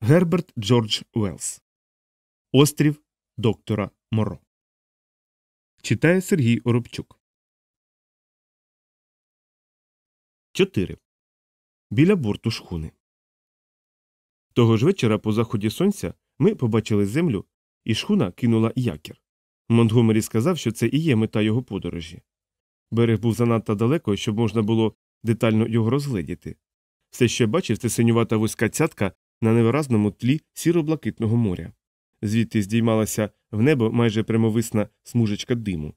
Герберт Джордж Уелс Острів доктора Моро. Читає Сергій Оробчук. 4. Біля борту шхуни. Того ж вечора по заході сонця ми побачили землю, і шхуна кинула якір. Монтгомері сказав, що це і є мета його подорожі. Берег був занадто далеко, щоб можна було детально його розгледіти. Все, що бачив, це синювата вузька цятка на невиразному тлі сіро-блакитного моря. Звідти здіймалася в небо майже прямовисна смужечка диму.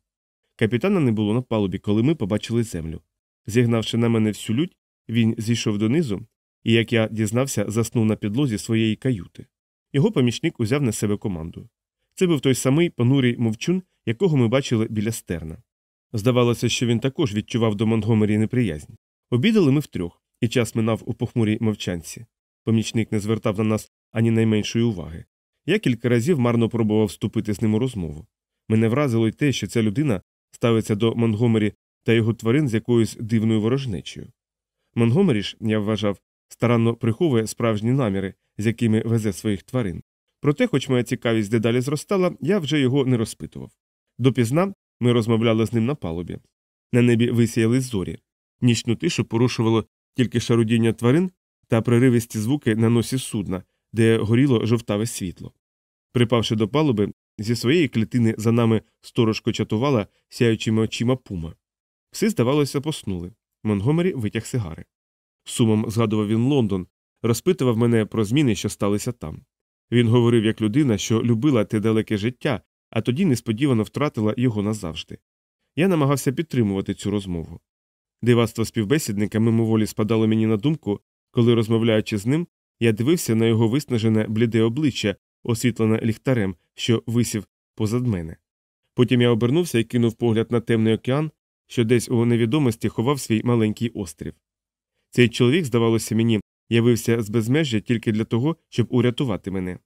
Капітана не було на палубі, коли ми побачили землю. Зігнавши на мене всю лють, він зійшов донизу і, як я дізнався, заснув на підлозі своєї каюти. Його помічник узяв на себе команду. Це був той самий понурий мовчун, якого ми бачили біля стерна. Здавалося, що він також відчував до Монтгомері неприязнь. Обідали ми втрьох, і час минав у похмурій мовчанці. Помічник не звертав на нас ані найменшої уваги. Я кілька разів марно пробував вступити з ним у розмову. Мене вразило й те, що ця людина ставиться до Монгомері та його тварин з якоюсь дивною ворожнечою. Монгомері ж, я вважав, старанно приховує справжні наміри, з якими везе своїх тварин. Проте, хоч моя цікавість дедалі зростала, я вже його не розпитував. Допізна ми розмовляли з ним на палубі. На небі висіяли зорі. Нічну тишу порушувало тільки шарудіння тварин та приривисті звуки на носі судна, де горіло жовтаве світло. Припавши до палуби, зі своєї клітини за нами сторожко чатувала сяючими очима пума. Пси, здавалося, поснули. Монгомері витяг сигари. Сумом згадував він Лондон, розпитував мене про зміни, що сталися там. Він говорив як людина, що любила те далеке життя, а тоді несподівано втратила його назавжди. Я намагався підтримувати цю розмову. Дивацтво співбесідника мимоволі спадало мені на думку, коли, розмовляючи з ним, я дивився на його виснажене бліде обличчя, освітлене ліхтарем, що висів позад мене. Потім я обернувся і кинув погляд на темний океан, що десь у невідомості ховав свій маленький острів. Цей чоловік, здавалося мені, явився з безмежжя тільки для того, щоб урятувати мене.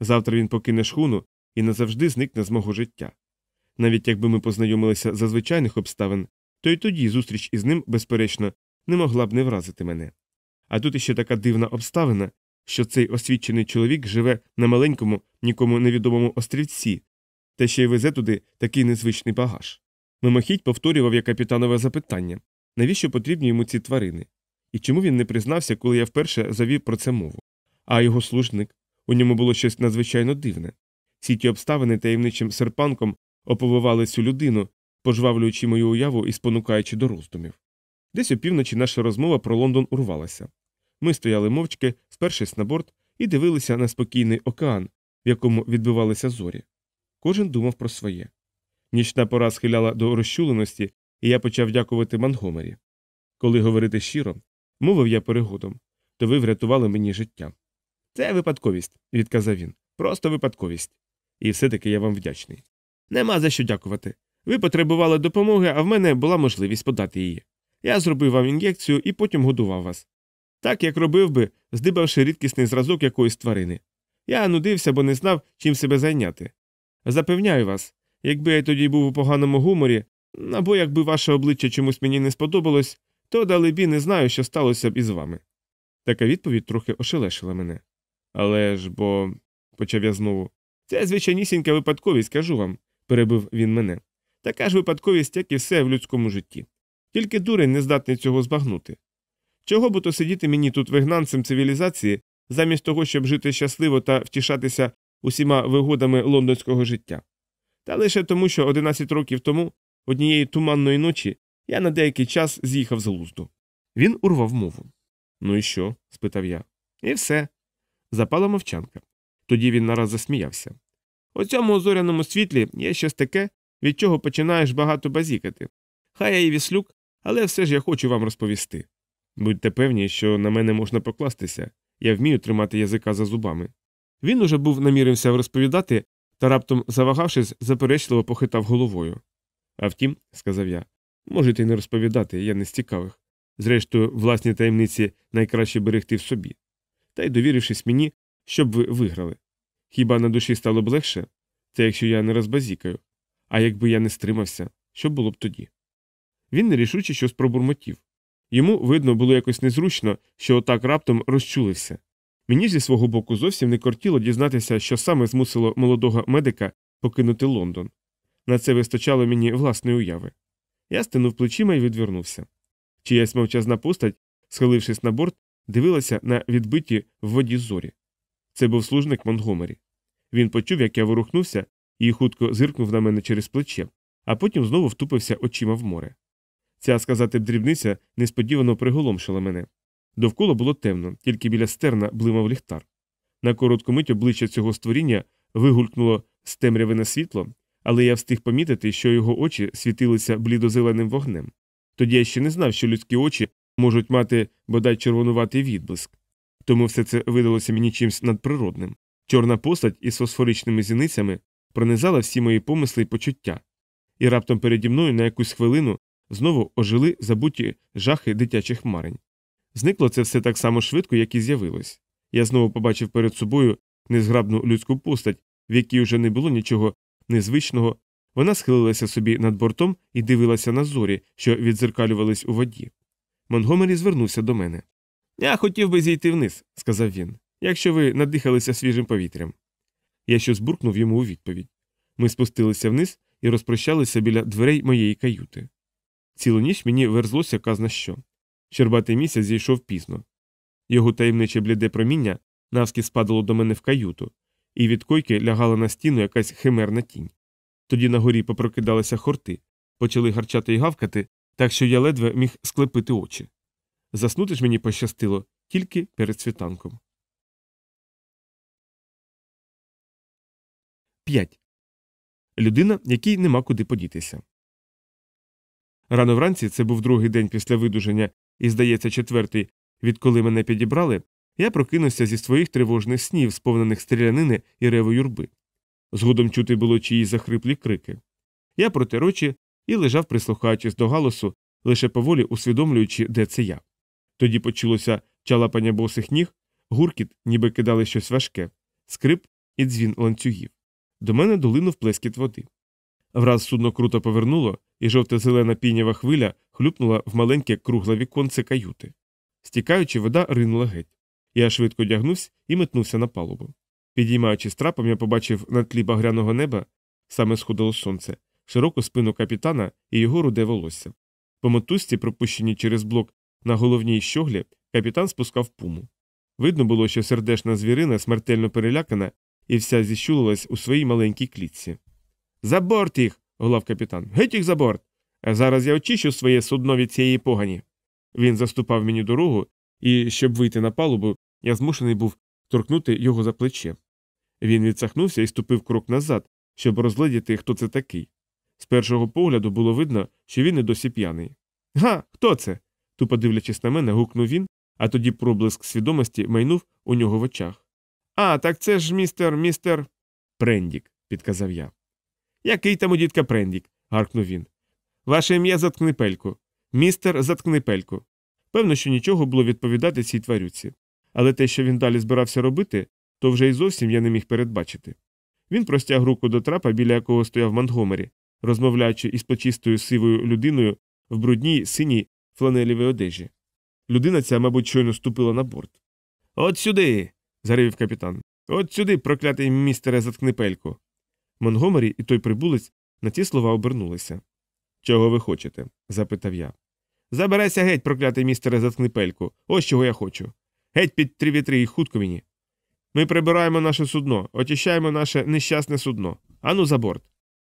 Завтра він покине шхуну і назавжди зникне з мого життя. Навіть якби ми познайомилися за звичайних обставин, то й тоді зустріч із ним, безперечно, не могла б не вразити мене. А тут іще така дивна обставина, що цей освічений чоловік живе на маленькому, нікому невідомому острівці, та ще й везе туди такий незвичний багаж. Мимохідь повторював я капітанове запитання навіщо потрібні йому ці тварини? І чому він не признався, коли я вперше завів про це мову? А його служник у ньому було щось надзвичайно дивне. Всі ті обставини таємничим серпанком оповивали цю людину, пожвавлюючи мою уяву і спонукаючи до роздумів. Десь опівночі наша розмова про Лондон урвалася. Ми стояли мовчки, спершись на борт, і дивилися на спокійний океан, в якому відбивалися зорі. Кожен думав про своє. Нічна пора схиляла до розчуленості, і я почав дякувати Мангомері. Коли говорити щиро, мовив я перегодом, то ви врятували мені життя. Це випадковість, відказав він. Просто випадковість. І все таки я вам вдячний. Нема за що дякувати. Ви потребували допомоги, а в мене була можливість подати її. Я зробив вам ін'єкцію і потім годував вас. Так як робив би, здибавши рідкісний зразок якоїсь тварини. Я нудився, бо не знав, чим себе зайняти. Запевняю вас, якби я тоді був у поганому гуморі, або якби ваше обличчя чомусь мені не сподобалось, то далебі не знаю, що сталося б із вами. Така відповідь трохи ошелешила мене. Але ж бо, почав я знову, це звичайнісінька випадковість, кажу вам, перебив він мене. Така ж випадковість, як і все в людському житті. Тільки дурень не здатний цього збагнути. Чого б то сидіти мені тут вигнанцем цивілізації, замість того, щоб жити щасливо та втішатися усіма вигодами лондонського життя? Та лише тому, що 11 років тому, однієї туманної ночі, я на деякий час з'їхав з глузду. Він урвав мову. Ну і що? спитав я. І все. Запала мовчанка. Тоді він нараз засміявся. У цьому озоряному світлі є щось таке, від чого починаєш багато базікати. Хай я і віслюк, але все ж я хочу вам розповісти. Будьте певні, що на мене можна покластися, я вмію тримати язика за зубами. Він уже був намірився розповідати, та раптом, завагавшись, заперечливо похитав головою. А втім, сказав я, можете й не розповідати, я не з цікавих. Зрештою, власні таємниці найкраще берегти в собі. Та й довірившись мені, щоб ви виграли. Хіба на душі стало б легше? Це якщо я не розбазікаю. А якби я не стримався, що було б тоді? Він нерішуче щось пробурмотів. Йому, видно, було якось незручно, що отак раптом розчулився. Мені зі свого боку зовсім не кортіло дізнатися, що саме змусило молодого медика покинути Лондон. На це вистачало мені власної уяви. Я стинув плечима і відвернувся. Чиясь мовчазна постать, схилившись на борт, дивилася на відбиті в воді зорі. Це був служник Монтгомері. Він почув, як я ворухнувся, і хутко зиркнув на мене через плече, а потім знову втупився очима в море. Ця сказати б дрібниця несподівано приголомшила мене. Довкола було темно, тільки біля стерна блимав ліхтар. На коротку мить обличчя цього створіння вигулькнуло з темрявине світло, але я встиг помітити, що його очі світилися блідозеленим вогнем. Тоді я ще не знав, що людські очі можуть мати бодай червонуватий відблиск. Тому все це видалося мені чимсь надприродним. Чорна постать із фосфоричними зіницями пронизала всі мої помисли і почуття, і раптом переді мною на якусь хвилину знову ожили забуті жахи дитячих марень. Зникло це все так само швидко, як і з'явилось. Я знову побачив перед собою незграбну людську постать, в якій вже не було нічого незвичного. Вона схилилася собі над бортом і дивилася на зорі, що відзеркалювались у воді. Монгомері звернувся до мене. Я хотів би зійти вниз, сказав він, якщо ви надихалися свіжим повітрям. Я щось буркнув йому у відповідь. Ми спустилися вниз і розпрощалися біля дверей моєї каюти. Цілу ніч мені верзлося казна що. Щербатий місяць зійшов пізно. Його таємниче бліде проміння навски спадало до мене в каюту, і від койки лягала на стіну якась химерна тінь. Тоді на горі попрокидалися хорти, почали гарчати й гавкати, так що я ледве міг склепити очі. Заснути ж мені пощастило тільки перед світанком. 5. Людина, якій нема куди подітися. Рано вранці це був другий день після видуження і, здається, четвертий, відколи мене підібрали, я прокинувся зі своїх тривожних снів, сповнених стрілянини і реву юрби. Згодом чути було чиїсь захриплі крики. Я протер очі і лежав, прислухаючись до галасу, лише поволі усвідомлюючи, де це я. Тоді почулося чалапання босих ніг, гуркіт, ніби кидали щось важке, скрип і дзвін ланцюгів. До мене долинув плескіт води. Враз судно круто повернуло, і жовто-зелена пінява хвиля хлюпнула в маленьке кругле віконце каюти. Стікаючи, вода ринула геть. Я швидко дягнувся і метнувся на палубу. Підіймаючись трапом, я побачив на тлі багряного неба, саме сходило сонце, широку спину капітана і його руде волосся. По мотузці, пропущеній через блок на головній щоглі, капітан спускав пуму. Видно було, що сердешна звірина смертельно перелякана і вся зіщулилась у своїй маленькій клітці. За борт їх. Голав капітан. Геть їх за борт. Зараз я очищу своє судно від цієї погані. Він заступав мені дорогу, і, щоб вийти на палубу, я змушений був торкнути його за плече. Він відсахнувся і ступив крок назад, щоб розгледіти, хто це такий. З першого погляду було видно, що він і досі п'яний. Га, хто це? тупо дивлячись на мене, гукнув він, а тоді проблиск свідомості майнув у нього в очах. А, так це ж містер, містер. Прендік, підказав я. Який там у дідка Прендік? гаркнув він. Ваше ім'я заткни пельку. Містер, заткни пельку. Певно, що нічого було відповідати цій тварюці. Але те, що він далі збирався робити, то вже й зовсім я не міг передбачити. Він простяг руку до трапа, біля якого стояв Монтгомері, розмовляючи із плечистою сивою людиною в брудній синій фланелівій одежі. Людина ця, мабуть, щойно ступила на борт. От сюди. заревів капітан. От сюди, проклятий містере, заткни пельку. Монгомері і той прибулець на ці слова обернулися. Чого ви хочете? запитав я. Забирайся геть, проклятий містере, заткни пельку. Ось чого я хочу. Геть під три вітри і хутко мені. Ми прибираємо наше судно, очищаємо наше нещасне судно. Ану за борт.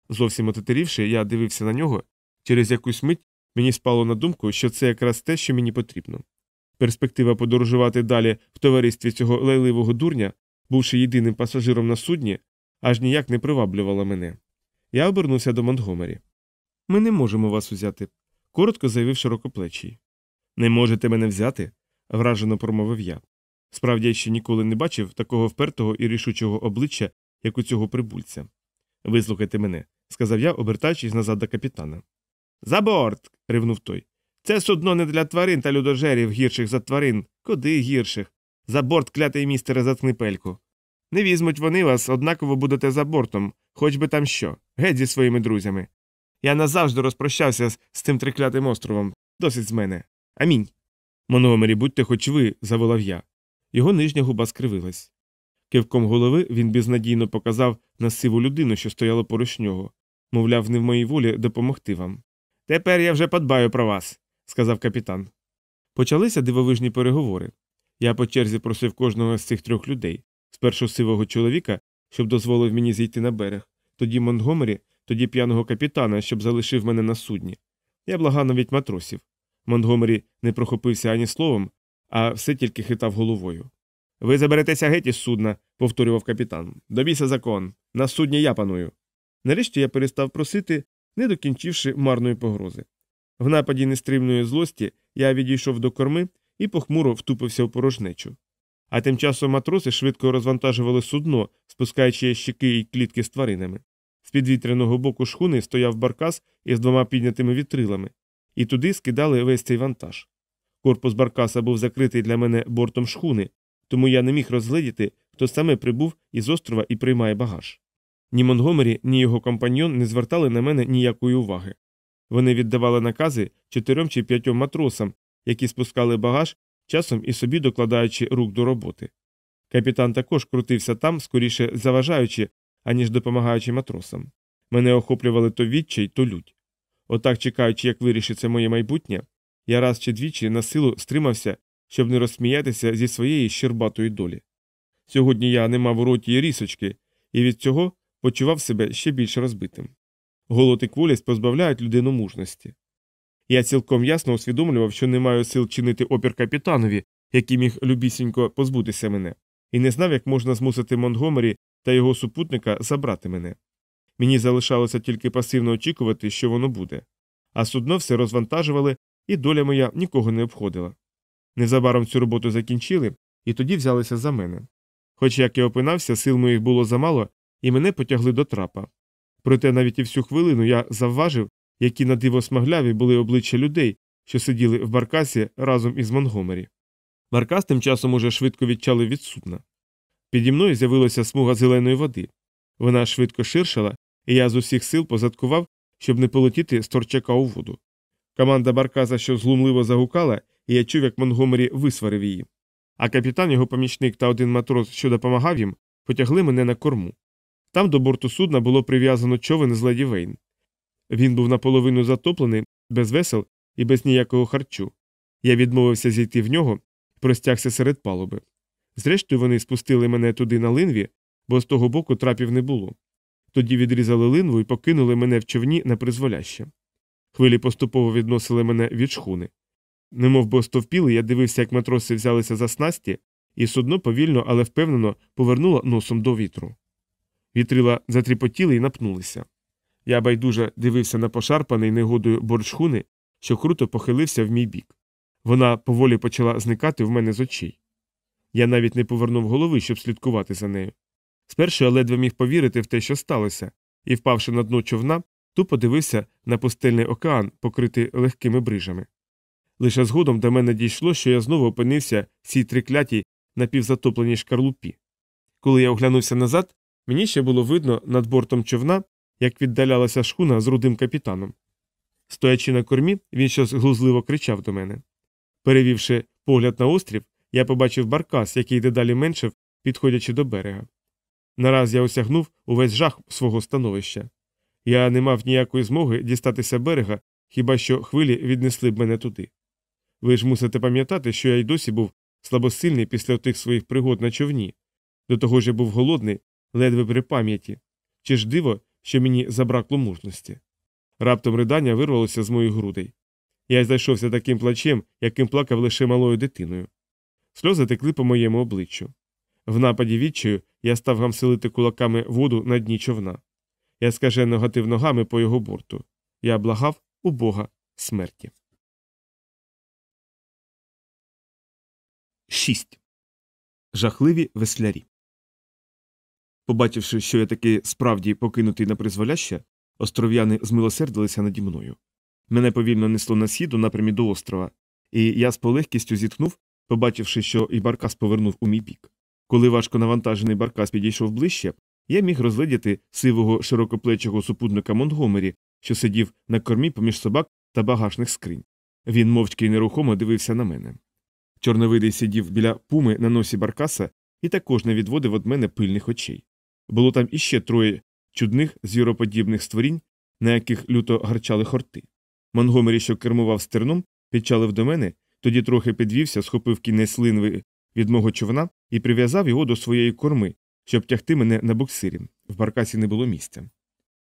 Зовсім отетерівши, я дивився на нього. Через якусь мить мені спало на думку, що це якраз те, що мені потрібно. Перспектива подорожувати далі в товаристві цього лайливого дурня, бувши єдиним пасажиром на судні, аж ніяк не приваблювала мене. Я обернувся до Монтгомері. Ми не можемо вас узяти, коротко заявив широкоплечий. Не можете мене взяти? вражено промовив я. Справді я ще ніколи не бачив такого впертого і рішучого обличчя, як у цього прибульця. Вислухайте мене, сказав я, обертаючись назад до капітана. За борт. ривнув той. Це судно не для тварин та людожерів гірших за тварин, куди гірших. За борт клятий містере заткни пельку. Не візьмуть вони вас, однаково будете за бортом, хоч би там що, геть зі своїми друзями. Я назавжди розпрощався з, з цим триклятим островом. Досить з мене. Амінь. Мономері, будьте хоч ви, заволав я. Його нижня губа скривилась. Кивком голови він безнадійно показав на сиву людину, що стояла поруч нього, мовляв, не в моїй волі допомогти вам. Тепер я вже подбаю про вас, сказав капітан. Почалися дивовижні переговори. Я по черзі просив кожного з цих трьох людей спершу сивого чоловіка, щоб дозволив мені зійти на берег, тоді Монтгомері, тоді п'яного капітана, щоб залишив мене на судні. Я благав навіть матросів. Монтгомері не прохопився ані словом, а все тільки хитав головою. Ви заберетеся геть із судна, повторював капітан. Добійся закон. На судні я паную. Нарешті я перестав просити, не докінчивши марної погрози. В нападі нестримної злості я відійшов до корми і похмуро втупився в порожнечу. А тим часом матроси швидко розвантажували судно, спускаючи ящики і клітки з тваринами. З підвітряного боку шхуни стояв баркас із двома піднятими вітрилами, і туди скидали весь цей вантаж. Корпус баркаса був закритий для мене бортом шхуни, тому я не міг розгледіти, хто саме прибув із острова і приймає багаж. Ні Монгомері, ні його компаньйон не звертали на мене ніякої уваги. Вони віддавали накази чотирьом чи п'ятьом матросам, які спускали багаж, часом і собі докладаючи рук до роботи. Капітан також крутився там, скоріше заважаючи, аніж допомагаючи матросам. Мене охоплювали то відчай, то лють. Отак, чекаючи, як вирішиться моє майбутнє, я раз чи двічі на силу стримався, щоб не розсміятися зі своєї щербатої долі. Сьогодні я не мав у роті рісочки, і від цього почував себе ще більш розбитим. Голод і кволість позбавляють людину мужності. Я цілком ясно усвідомлював, що не маю сил чинити опір капітанові, який міг любісінько позбутися мене, і не знав, як можна змусити Монтгомері та його супутника забрати мене. Мені залишалося тільки пасивно очікувати, що воно буде. А судно все розвантажували, і доля моя нікого не обходила. Незабаром цю роботу закінчили, і тоді взялися за мене. Хоч як я опинався, сил моїх було замало, і мене потягли до трапа. Проте навіть і всю хвилину я завважив, які на диво смагляві були обличчя людей, що сиділи в баркасі разом із Монгомері. Баркас тим часом уже швидко відчали від судна. Піді мною з'явилася смуга зеленої води. Вона швидко ширшала, і я з усіх сил позадкував, щоб не полетіти з торчака у воду. Команда барказа що зглумливо загукала, і я чув, як Монгомері висварив її. А капітан, його помічник та один матрос, що допомагав їм, потягли мене на корму. Там до борту судна було прив'язано човен з леді Вейн. Він був наполовину затоплений, без весел і без ніякого харчу. Я відмовився зійти в нього простягся серед палуби. Зрештою, вони спустили мене туди на линві, бо з того боку трапів не було. Тоді відрізали линву і покинули мене в човні на призволяще. Хвилі поступово відносили мене від шхуни. Немов би остовпіли, я дивився, як матроси взялися за снасті, і судно повільно, але впевнено повернуло носом до вітру. Вітрила затріпотіли і напнулися. Я байдуже дивився на пошарпаний негодою борт шхуни, що круто похилився в мій бік. Вона поволі почала зникати в мене з очей. Я навіть не повернув голови, щоб слідкувати за нею. Спершу я ледве міг повірити в те, що сталося, і, впавши на дно човна, тупо дивився на пустельний океан, покритий легкими брижами. Лише згодом до мене дійшло, що я знову опинився в цій триклятій напівзатопленій шкарлупі. Коли я оглянувся назад, мені ще було видно над бортом човна, як віддалялася шхуна з рудим капітаном. Стоячи на кормі, він щось глузливо кричав до мене. Перевівши погляд на острів, я побачив баркас, який дедалі меншив, підходячи до берега. Нараз я осягнув увесь жах свого становища. Я не мав ніякої змоги дістатися берега, хіба що хвилі віднесли б мене туди. Ви ж мусите пам'ятати, що я й досі був слабосильний після тих своїх пригод на човні. До того ж я був голодний, ледве при пам'яті. Чи ж диво, що мені забракло мужності? Раптом ридання вирвалося з моїх грудей. Я зайшовся таким плачем, яким плакав лише малою дитиною. Сльози текли по моєму обличчю. В нападі відчаю я став гамселити кулаками воду на дні човна. Я скажено гатив ногами по його борту. Я благав у Бога смерті. 6. Жахливі веслярі. Побачивши, що я таки справді покинутий на призволяще, остров'яни змилосердилися наді мною. Мене повільно несло на схід у напрямі до острова, і я з полегкістю зітхнув, побачивши, що і баркас повернув у мій бік. Коли важко навантажений баркас підійшов ближче, я міг розглядіти сивого широкоплечого супутника Монтгомері, що сидів на кормі поміж собак та багажних скринь. Він мовчки й нерухомо дивився на мене. Чорновидий сидів біля пуми на носі баркаса і також не відводив від мене пильних очей. Було там іще троє чудних звіроподібних створінь, на яких люто гарчали хорти. Монгомері, що кермував стерном, підчалив до мене, тоді трохи підвівся, схопив кінець линви від мого човна і прив'язав його до своєї корми, щоб тягти мене на буксирі. В баркасі не було місця.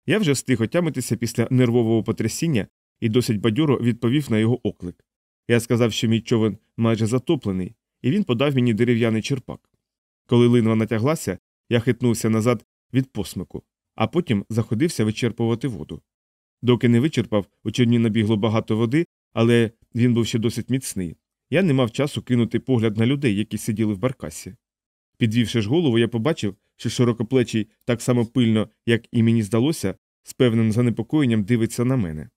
Я вже встиг отямитися після нервового потрясіння і досить бадьоро відповів на його оклик. Я сказав, що мій човен майже затоплений, і він подав мені дерев'яний черпак. Коли линва натяглася, я хитнувся назад від посмику, а потім заходився вичерпувати воду. Доки не вичерпав, у човні набігло багато води, але він був ще досить міцний. Я не мав часу кинути погляд на людей, які сиділи в баркасі. Підвівши ж голову, я побачив, що широкоплечий так само пильно, як і мені здалося, з певним занепокоєнням дивиться на мене.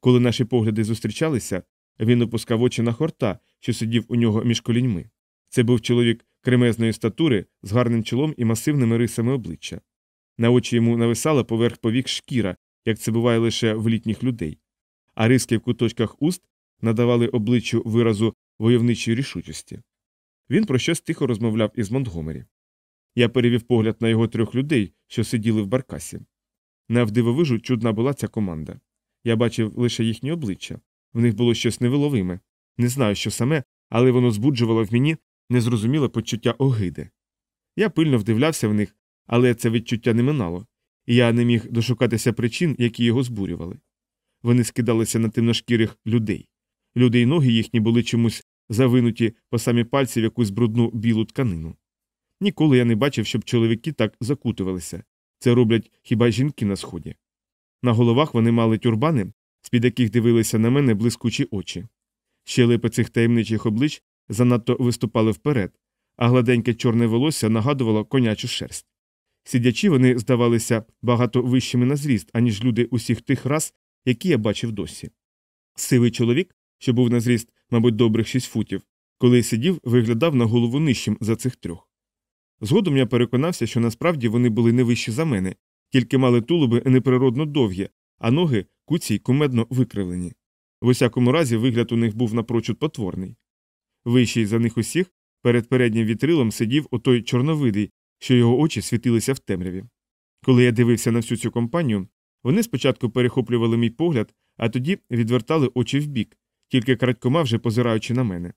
Коли наші погляди зустрічалися, він опускав очі на хорта, що сидів у нього між коліньми. Це був чоловік кремезної статури з гарним чолом і масивними рисами обличчя. На очі йому нависала поверх повік шкіра, як це буває лише в літніх людей, а риски в куточках уст надавали обличчю виразу войовничої рішучості. Він про щось тихо розмовляв із Монтгомері. Я перевів погляд на його трьох людей, що сиділи в баркасі. Навдивовижу чудна була ця команда. Я бачив лише їхні обличчя. В них було щось невиловиме. Не знаю, що саме, але воно збуджувало в мені незрозуміле почуття огиди. Я пильно вдивлявся в них, але це відчуття не минало, і я не міг дошукатися причин, які його збурювали. Вони скидалися на темношкірих людей. Люди й ноги їхні були чомусь завинуті по самі пальці в якусь брудну білу тканину. Ніколи я не бачив, щоб чоловіки так закутувалися це роблять хіба жінки на сході. На головах вони мали тюрбани, з під яких дивилися на мене блискучі очі. Щелепи цих таємничих облич занадто виступали вперед, а гладеньке чорне волосся нагадувало конячу шерсть. Сидячи, вони здавалися багато вищими на зріст, аніж люди усіх тих рас, які я бачив досі. Сивий чоловік, що був на зріст, мабуть, добрих шість футів, коли сидів, виглядав на голову нижчим за цих трьох. Згодом я переконався, що насправді вони були не вищі за мене, тільки мали тулуби неприродно довгі, а ноги куці й кумедно викривлені. В усякому разі, вигляд у них був напрочуд потворний. Вищий за них усіх перед переднім вітрилом сидів отой чорновидий, що його очі світилися в темряві. Коли я дивився на всю цю компанію, вони спочатку перехоплювали мій погляд, а тоді відвертали очі вбік, тільки крадькома вже позираючи на мене.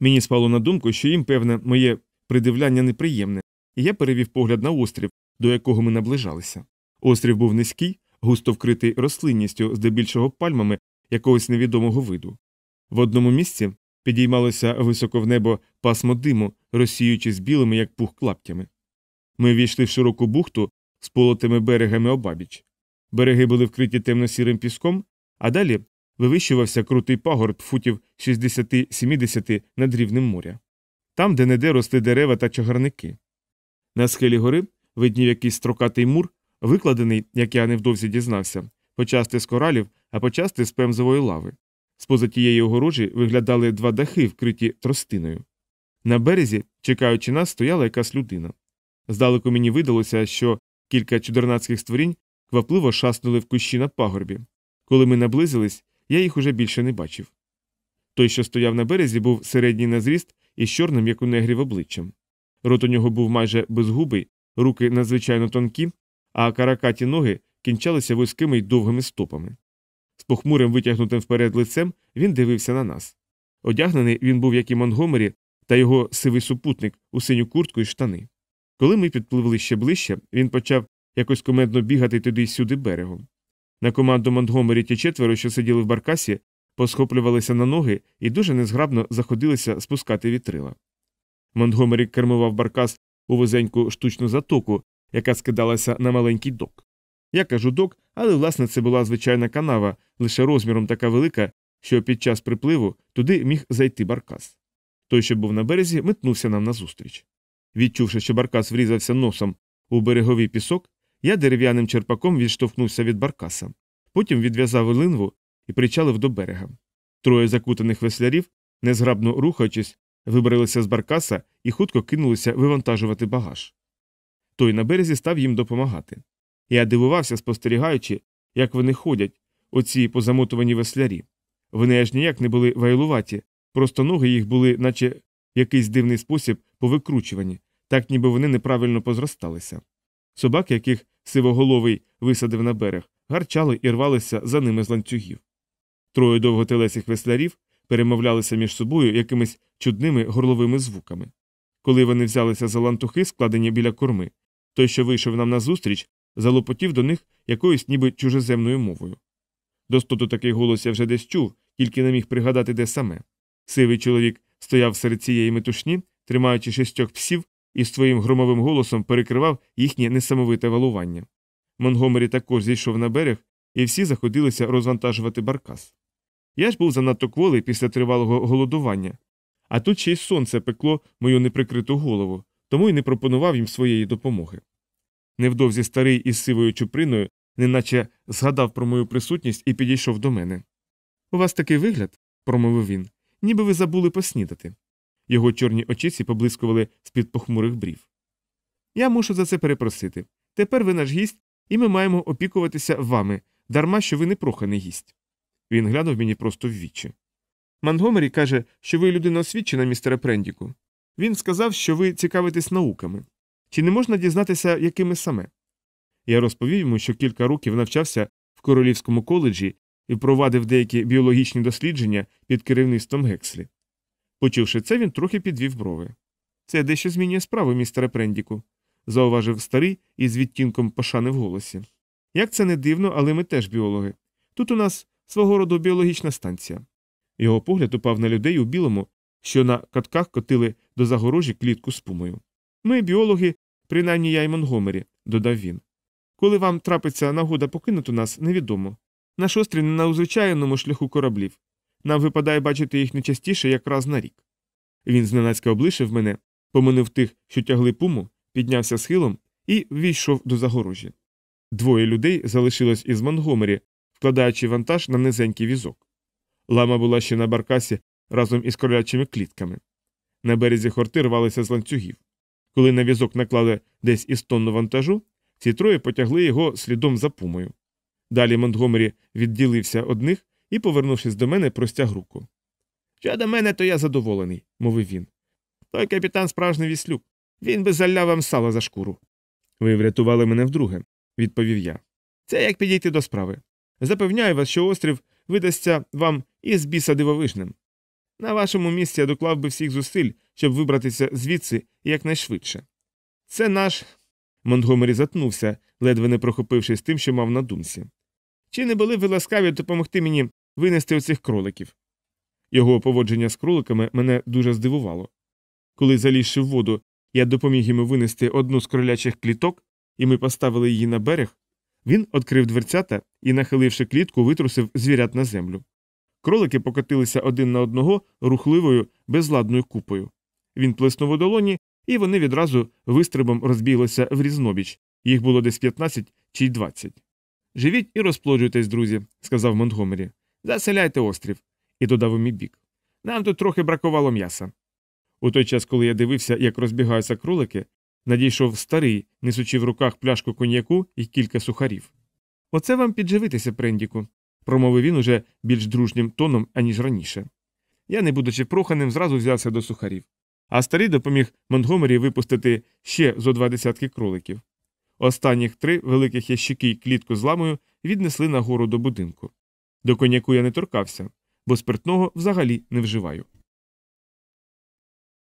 Мені спало на думку, що їм, певне, моє придивляння неприємне, і я перевів погляд на острів, до якого ми наближалися. Острів був низький, густо вкритий рослинністю, здебільшого пальмами якогось невідомого виду. В одному місці підіймалося високо в небо пасмо диму, розсіюючись білими, як пух клаптями. Ми війшли в широку бухту з полотими берегами обабіч. Береги були вкриті темно-сірим піском, а далі вивищувався крутий пагорб футів 60-70 над рівнем моря. Там, де неде росли дерева та чагарники. На схилі гори виднів якийсь строкатий мур, викладений, як я невдовзі дізнався, почасти з коралів, а почасти з пемзової лави. Споза тієї огорожі виглядали два дахи, вкриті тростиною. На березі, чекаючи нас, стояла якась людина. Здалеку мені видалося, що кілька чудернацьких створінь квапливо шаснули в кущі на пагорбі. Коли ми наблизились, я їх уже більше не бачив. Той, що стояв на березі, був середній на зріст із чорним, як у негрів обличчям. Рот у нього був майже безгубий, руки надзвичайно тонкі, а каракаті ноги кінчалися вузькими й довгими стопами. Похмурим витягнутим вперед лицем він дивився на нас. Одягнений він був, як і Монгомері, та його сивий супутник у синю куртку і штани. Коли ми підпливли ще ближче, він почав якось комедно бігати туди й сюди берегом. На команду Монтгомері ті четверо, що сиділи в баркасі, посхоплювалися на ноги і дуже незграбно заходилися спускати вітрила. Монтгомері кермував баркас у вузеньку штучну затоку, яка скидалася на маленький док. Я кажу док, але власне це була звичайна канава, лише розміром така велика, що під час припливу туди міг зайти баркас. Той, що був на березі, метнувся нам назустріч. Відчувши, що баркас врізався носом у береговий пісок, я дерев'яним черпаком відштовхнувся від баркаса, потім відв'язав линву і причалив до берега. Троє закутаних веслярів, незграбно рухаючись, вибралися з баркаса і хутко кинулися вивантажувати багаж. Той на березі став їм допомагати. Я дивувався, спостерігаючи, як вони ходять, оці позамотувані веслярі. Вони аж ніяк не були вайлуваті, Просто ноги їх були, наче в якийсь дивний спосіб, повикручувані, так ніби вони неправильно позросталися. Собаки, яких сивоголовий висадив на берег, гарчали і рвалися за ними з ланцюгів. Троє довготелесих веслярів перемовлялися між собою якимись чудними горловими звуками. Коли вони взялися за лантухи, складені біля корми, той, що вийшов нам назустріч, залопотів до них якоюсь ніби чужеземною мовою. Достоту такий голос я вже десь чув, тільки не міг пригадати, де саме. Сивий чоловік стояв серед цієї метушні, тримаючи шістьох псів, і своїм громовим голосом перекривав їхнє несамовите валування. Монгомері також зійшов на берег, і всі заходилися розвантажувати баркас. Я ж був занадто кволий після тривалого голодування, а тут ще й сонце пекло мою неприкриту голову, тому й не пропонував їм своєї допомоги. Невдовзі старий із сивою чуприною, неначе згадав про мою присутність і підійшов до мене. У вас такий вигляд, промовив він, ніби ви забули поснідати. Його чорні очіці поблискували з під похмурих брів. Я мушу за це перепросити. Тепер ви наш гість, і ми маємо опікуватися вами, дарма що ви не проханий гість. Він глянув мені просто в вічі. Мангомері каже, що ви людина освічена, містере Прендіку. Він сказав, що ви цікавитесь науками. Чи не можна дізнатися, якими саме? Я розповів йому, що кілька років навчався в королівському коледжі і впровадив деякі біологічні дослідження під керівництвом Гекслі. Почувши це, він трохи підвів брови. Це дещо змінює справу, містере Прендіку, зауважив старий із відтінком пошани в голосі. Як це не дивно, але ми теж біологи. Тут у нас свого роду біологічна станція. Його погляд упав на людей у білому, що на катках котили до загорожі клітку з пумою. Ми, біологи, принаймні я й Монгомері, додав він. Коли вам трапиться нагода покинути нас, невідомо. Наш острів не на узвичайному шляху кораблів. Нам випадає бачити їх не частіше, як раз на рік. Він зненацька облишив мене, поминив тих, що тягли пуму, піднявся схилом і ввійшов до загорожі. Двоє людей залишилось із Монгомері, вкладаючи вантаж на низенький візок. Лама була ще на баркасі разом із кролячими клітками. На березі хорти рвалися з ланцюгів. Коли на візок наклали десь із тонну вантажу, ці троє потягли його слідом за пумою. Далі Монтгомері відділився одних і, повернувшись до мене, простяг руку. Що до мене, то я задоволений, мовив він. Той капітан справжній віслюк. Він би заляв вам сало за шкуру. Ви врятували мене вдруге, відповів я. Це як підійти до справи. Запевняю вас, що острів видасться вам із біса дивовижним. На вашому місці я доклав би всіх зусиль, щоб вибратися звідси якнайшвидше. Це наш. Монтгомері затнувся, ледве не прохопившись тим, що мав на думці. Чи не були ви ласкаві допомогти мені винести оцих кроликів? Його поводження з кроликами мене дуже здивувало. Коли залізши в воду, я допоміг йому винести одну з кролячих кліток, і ми поставили її на берег, він відкрив дверцята і, нахиливши клітку, витрусив звірят на землю. Кролики покотилися один на одного рухливою, безладною купою. Він плеснув у долоні, і вони відразу вистрибом розбіглися в різнобіч. Їх було десь 15 чи й 20. Живіть і розплоджуйтесь, друзі, сказав Монтгомері. Заселяйте острів. І додав у мій бік. Нам тут трохи бракувало м'яса. У той час, коли я дивився, як розбігаються кролики, надійшов старий, несучи в руках пляшку коньяку і кілька сухарів. Оце вам підживитися, Прендіку, промовив він уже більш дружнім тоном, аніж раніше. Я, не будучи проханим, зразу взявся до сухарів. А старий допоміг Монтгомері випустити ще зо два десятки кроликів. Останніх три великих ящики й клітку з ламою віднесли нагору до будинку. До коньяку я не торкався, бо спиртного взагалі не вживаю.